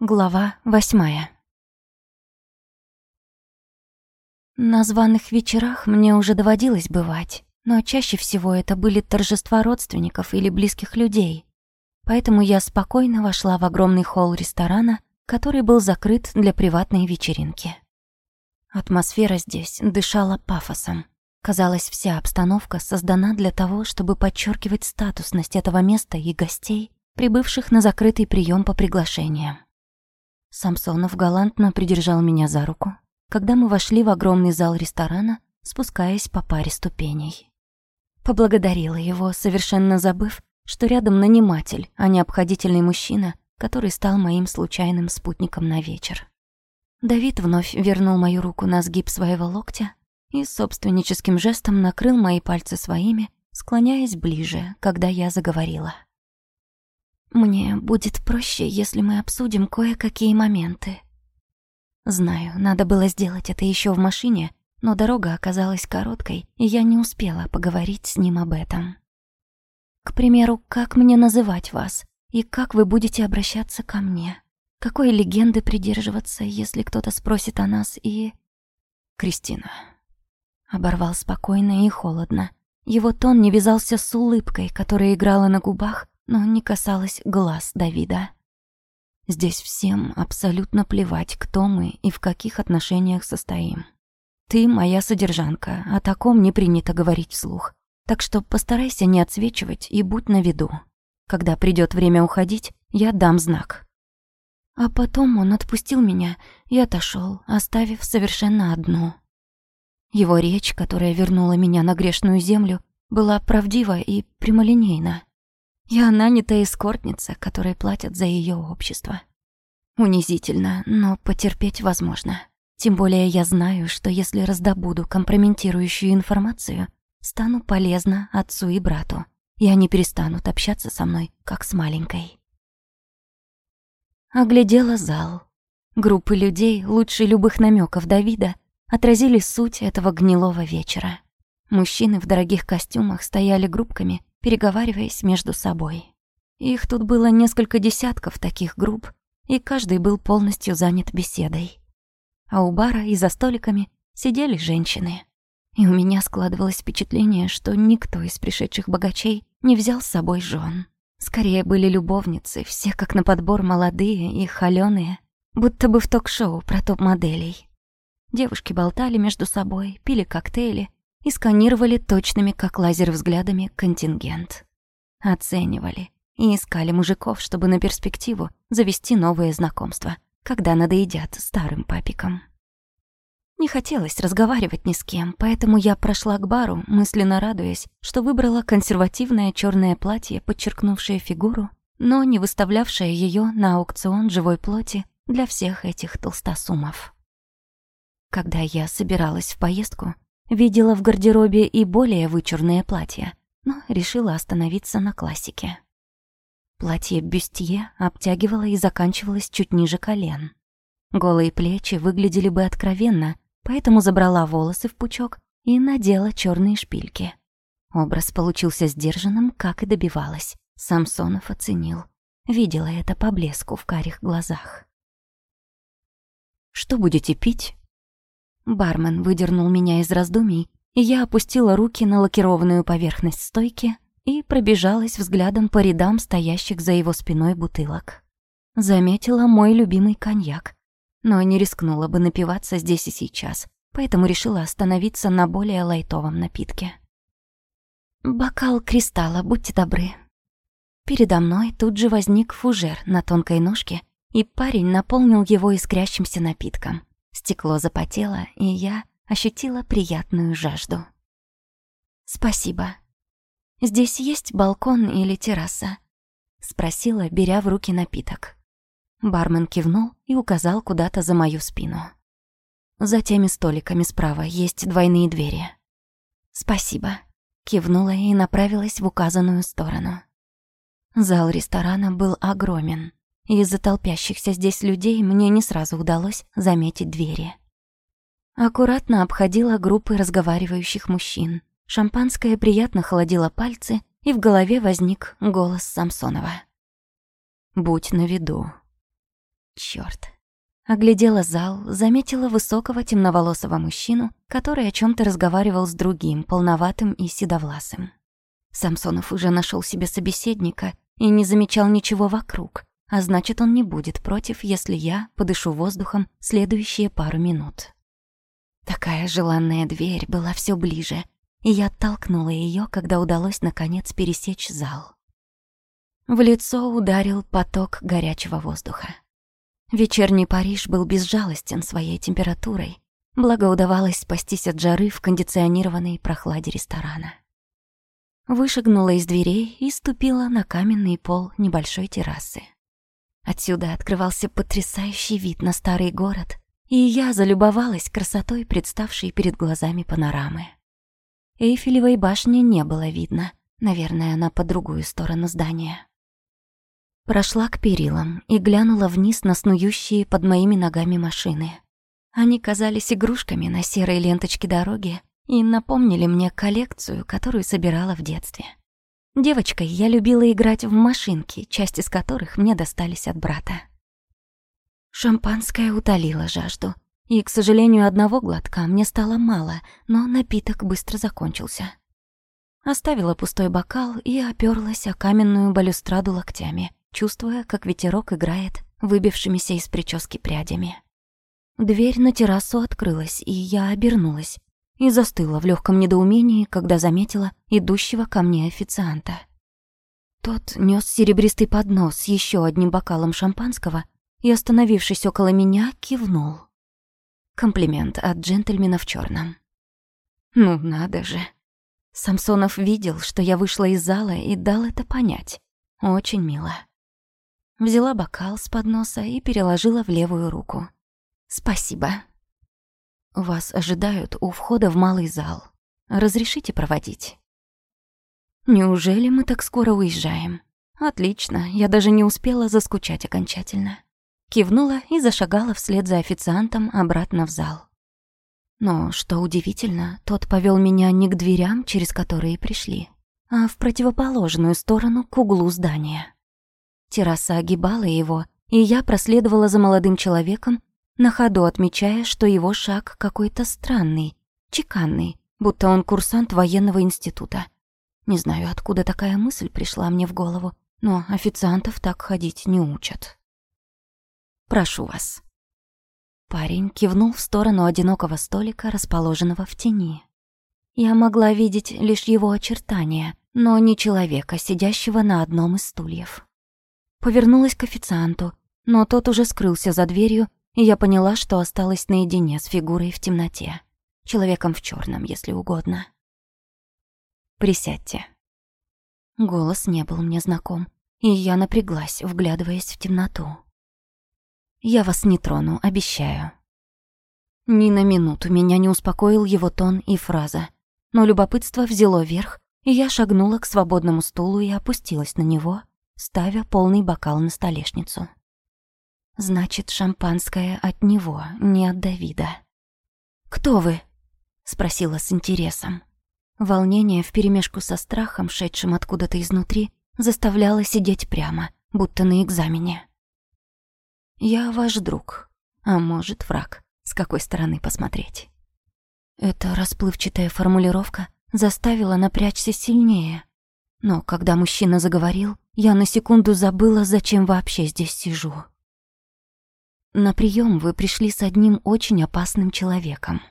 Глава восьмая. На званых вечерах мне уже доводилось бывать, но чаще всего это были торжества родственников или близких людей. Поэтому я спокойно вошла в огромный холл ресторана, который был закрыт для приватной вечеринки. Атмосфера здесь дышала пафосом. Казалось, вся обстановка создана для того, чтобы подчеркивать статусность этого места и гостей, прибывших на закрытый прием по приглашениям. Самсонов галантно придержал меня за руку, когда мы вошли в огромный зал ресторана, спускаясь по паре ступеней. Поблагодарила его, совершенно забыв, что рядом наниматель, а не обходительный мужчина, который стал моим случайным спутником на вечер. Давид вновь вернул мою руку на сгиб своего локтя и собственническим жестом накрыл мои пальцы своими, склоняясь ближе, когда я заговорила. Мне будет проще, если мы обсудим кое-какие моменты. Знаю, надо было сделать это еще в машине, но дорога оказалась короткой, и я не успела поговорить с ним об этом. К примеру, как мне называть вас и как вы будете обращаться ко мне? Какой легенды придерживаться, если кто-то спросит о нас и... Кристина. Оборвал спокойно и холодно. Его тон не вязался с улыбкой, которая играла на губах, но не касалась глаз Давида. Здесь всем абсолютно плевать, кто мы и в каких отношениях состоим. Ты моя содержанка, о таком не принято говорить вслух. Так что постарайся не отсвечивать и будь на виду. Когда придет время уходить, я дам знак. А потом он отпустил меня и отошел, оставив совершенно одну. Его речь, которая вернула меня на грешную землю, была правдива и прямолинейна. Я нанятая эскортница, которой платят за ее общество. Унизительно, но потерпеть возможно. Тем более я знаю, что если раздобуду компрометирующую информацию, стану полезна отцу и брату, и они перестанут общаться со мной, как с маленькой. Оглядела зал. Группы людей, лучше любых намеков Давида, отразили суть этого гнилого вечера. Мужчины в дорогих костюмах стояли группками переговариваясь между собой. Их тут было несколько десятков таких групп, и каждый был полностью занят беседой. А у бара и за столиками сидели женщины. И у меня складывалось впечатление, что никто из пришедших богачей не взял с собой жен. Скорее были любовницы, все как на подбор молодые и холёные, будто бы в ток-шоу про топ-моделей. Девушки болтали между собой, пили коктейли и сканировали точными, как лазер, взглядами контингент. Оценивали и искали мужиков, чтобы на перспективу завести новые знакомства, когда надоедят старым папикам. Не хотелось разговаривать ни с кем, поэтому я прошла к бару, мысленно радуясь, что выбрала консервативное черное платье, подчеркнувшее фигуру, но не выставлявшее ее на аукцион живой плоти для всех этих толстосумов. Когда я собиралась в поездку, Видела в гардеробе и более вычурные платья, но решила остановиться на классике. Платье бюстье обтягивало и заканчивалось чуть ниже колен. Голые плечи выглядели бы откровенно, поэтому забрала волосы в пучок и надела черные шпильки. Образ получился сдержанным, как и добивалась. Самсонов оценил. Видела это по блеску в карих глазах. «Что будете пить?» Бармен выдернул меня из раздумий, и я опустила руки на лакированную поверхность стойки и пробежалась взглядом по рядам стоящих за его спиной бутылок. Заметила мой любимый коньяк, но не рискнула бы напиваться здесь и сейчас, поэтому решила остановиться на более лайтовом напитке. «Бокал кристалла, будьте добры». Передо мной тут же возник фужер на тонкой ножке, и парень наполнил его искрящимся напитком. Стекло запотело, и я ощутила приятную жажду. «Спасибо. Здесь есть балкон или терраса?» — спросила, беря в руки напиток. Бармен кивнул и указал куда-то за мою спину. За теми столиками справа есть двойные двери. «Спасибо», — кивнула и направилась в указанную сторону. Зал ресторана был огромен. Из-за толпящихся здесь людей мне не сразу удалось заметить двери. Аккуратно обходила группы разговаривающих мужчин. Шампанское приятно холодило пальцы, и в голове возник голос Самсонова. «Будь на виду». Чёрт. Оглядела зал, заметила высокого темноволосого мужчину, который о чем то разговаривал с другим, полноватым и седовласым. Самсонов уже нашел себе собеседника и не замечал ничего вокруг, а значит, он не будет против, если я подышу воздухом следующие пару минут. Такая желанная дверь была все ближе, и я оттолкнула ее, когда удалось наконец пересечь зал. В лицо ударил поток горячего воздуха. Вечерний Париж был безжалостен своей температурой, благо удавалось спастись от жары в кондиционированной прохладе ресторана. Вышагнула из дверей и ступила на каменный пол небольшой террасы. Отсюда открывался потрясающий вид на старый город, и я залюбовалась красотой, представшей перед глазами панорамы. Эйфелевой башни не было видно, наверное, она по другую сторону здания. Прошла к перилам и глянула вниз на снующие под моими ногами машины. Они казались игрушками на серой ленточке дороги, и напомнили мне коллекцию, которую собирала в детстве. Девочкой я любила играть в машинки, часть из которых мне достались от брата. Шампанское утолило жажду, и, к сожалению, одного глотка мне стало мало, но напиток быстро закончился. Оставила пустой бокал и оперлась о каменную балюстраду локтями, чувствуя, как ветерок играет выбившимися из прически прядями. Дверь на террасу открылась, и я обернулась, и застыла в легком недоумении, когда заметила идущего ко мне официанта. Тот нес серебристый поднос с еще одним бокалом шампанского и, остановившись около меня, кивнул. Комплимент от джентльмена в черном. Ну, надо же. Самсонов видел, что я вышла из зала и дал это понять. Очень мило. Взяла бокал с подноса и переложила в левую руку. «Спасибо», вас ожидают у входа в малый зал. Разрешите проводить? Неужели мы так скоро уезжаем? Отлично, я даже не успела заскучать окончательно. Кивнула и зашагала вслед за официантом обратно в зал. Но, что удивительно, тот повел меня не к дверям, через которые пришли, а в противоположную сторону к углу здания. Терраса огибала его, и я проследовала за молодым человеком, на ходу отмечая, что его шаг какой-то странный, чеканный, будто он курсант военного института. Не знаю, откуда такая мысль пришла мне в голову, но официантов так ходить не учат. «Прошу вас». Парень кивнул в сторону одинокого столика, расположенного в тени. Я могла видеть лишь его очертания, но не человека, сидящего на одном из стульев. Повернулась к официанту, но тот уже скрылся за дверью, и я поняла, что осталась наедине с фигурой в темноте. Человеком в черном, если угодно. «Присядьте». Голос не был мне знаком, и я напряглась, вглядываясь в темноту. «Я вас не трону, обещаю». Ни на минуту меня не успокоил его тон и фраза, но любопытство взяло верх, и я шагнула к свободному стулу и опустилась на него, ставя полный бокал на столешницу. Значит, шампанское от него, не от Давида. «Кто вы?» — спросила с интересом. Волнение вперемешку со страхом, шедшим откуда-то изнутри, заставляло сидеть прямо, будто на экзамене. «Я ваш друг, а может, враг, с какой стороны посмотреть». Эта расплывчатая формулировка заставила напрячься сильнее. Но когда мужчина заговорил, я на секунду забыла, зачем вообще здесь сижу. На прием вы пришли с одним очень опасным человеком.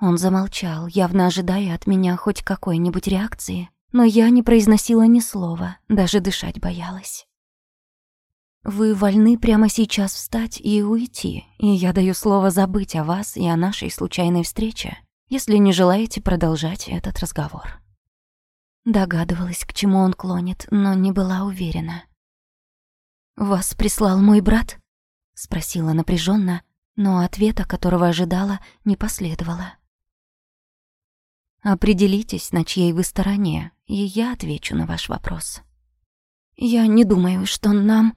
Он замолчал, явно ожидая от меня хоть какой-нибудь реакции, но я не произносила ни слова, даже дышать боялась. Вы вольны прямо сейчас встать и уйти, и я даю слово забыть о вас и о нашей случайной встрече, если не желаете продолжать этот разговор. Догадывалась, к чему он клонит, но не была уверена. «Вас прислал мой брат?» — спросила напряженно, но ответа, которого ожидала, не последовало. «Определитесь, на чьей вы стороне, и я отвечу на ваш вопрос». «Я не думаю, что нам...»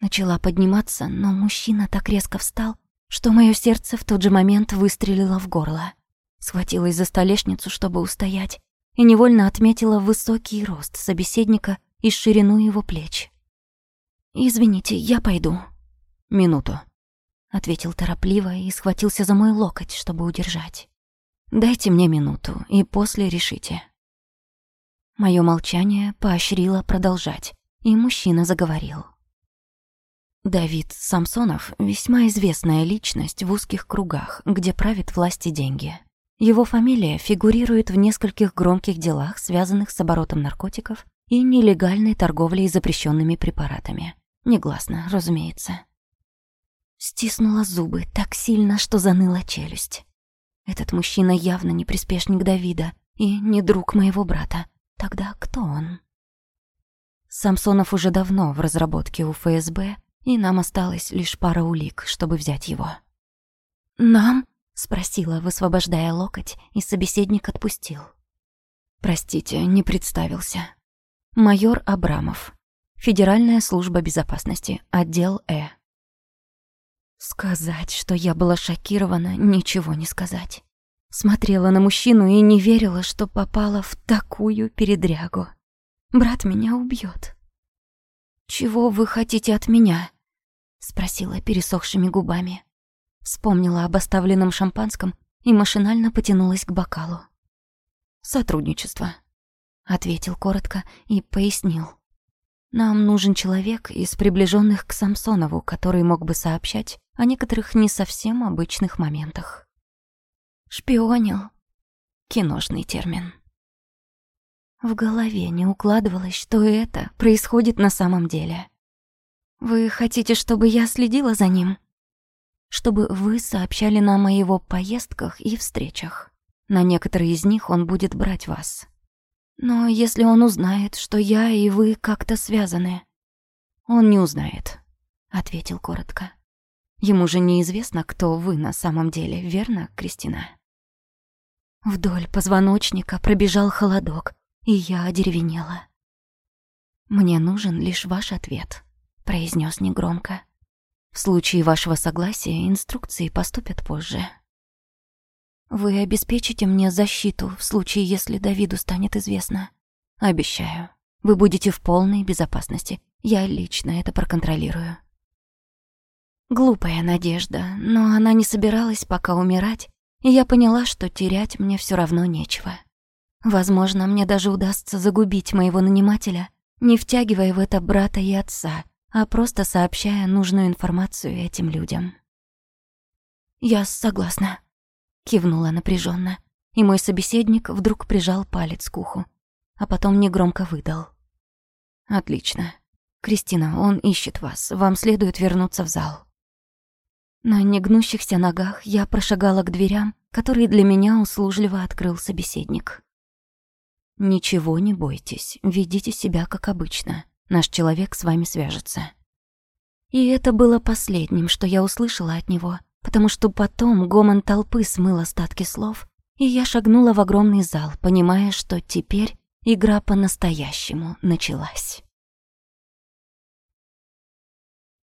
Начала подниматься, но мужчина так резко встал, что мое сердце в тот же момент выстрелило в горло. Схватилась за столешницу, чтобы устоять, и невольно отметила высокий рост собеседника и ширину его плеч. «Извините, я пойду», Минуту», — ответил торопливо и схватился за мой локоть, чтобы удержать. «Дайте мне минуту, и после решите». Моё молчание поощрило продолжать, и мужчина заговорил. Давид Самсонов – весьма известная личность в узких кругах, где правит власть и деньги. Его фамилия фигурирует в нескольких громких делах, связанных с оборотом наркотиков и нелегальной торговлей запрещенными препаратами. Негласно, разумеется. Стиснула зубы так сильно, что заныла челюсть. Этот мужчина явно не приспешник Давида и не друг моего брата. Тогда кто он? Самсонов уже давно в разработке у ФСБ, и нам осталось лишь пара улик, чтобы взять его. «Нам?» — спросила, высвобождая локоть, и собеседник отпустил. «Простите, не представился. Майор Абрамов. Федеральная служба безопасности, отдел Э». Сказать, что я была шокирована, ничего не сказать. Смотрела на мужчину и не верила, что попала в такую передрягу. Брат меня убьет. «Чего вы хотите от меня?» — спросила пересохшими губами. Вспомнила об оставленном шампанском и машинально потянулась к бокалу. «Сотрудничество», — ответил коротко и пояснил. «Нам нужен человек из приближенных к Самсонову, который мог бы сообщать о некоторых не совсем обычных моментах». «Шпионил» — киношный термин. В голове не укладывалось, что это происходит на самом деле. «Вы хотите, чтобы я следила за ним?» «Чтобы вы сообщали нам о его поездках и встречах. На некоторые из них он будет брать вас. Но если он узнает, что я и вы как-то связаны...» «Он не узнает», — ответил коротко. «Ему же неизвестно, кто вы на самом деле, верно, Кристина?» Вдоль позвоночника пробежал холодок, и я одеревенела. «Мне нужен лишь ваш ответ», — произнес негромко. «В случае вашего согласия инструкции поступят позже». «Вы обеспечите мне защиту в случае, если Давиду станет известно?» «Обещаю. Вы будете в полной безопасности. Я лично это проконтролирую». Глупая надежда, но она не собиралась пока умирать, и я поняла, что терять мне все равно нечего. Возможно, мне даже удастся загубить моего нанимателя, не втягивая в это брата и отца, а просто сообщая нужную информацию этим людям. «Я согласна», — кивнула напряженно, и мой собеседник вдруг прижал палец к уху, а потом негромко выдал. «Отлично. Кристина, он ищет вас. Вам следует вернуться в зал». На негнущихся ногах я прошагала к дверям, которые для меня услужливо открыл собеседник. «Ничего не бойтесь, ведите себя как обычно. Наш человек с вами свяжется». И это было последним, что я услышала от него, потому что потом гомон толпы смыл остатки слов, и я шагнула в огромный зал, понимая, что теперь игра по-настоящему началась.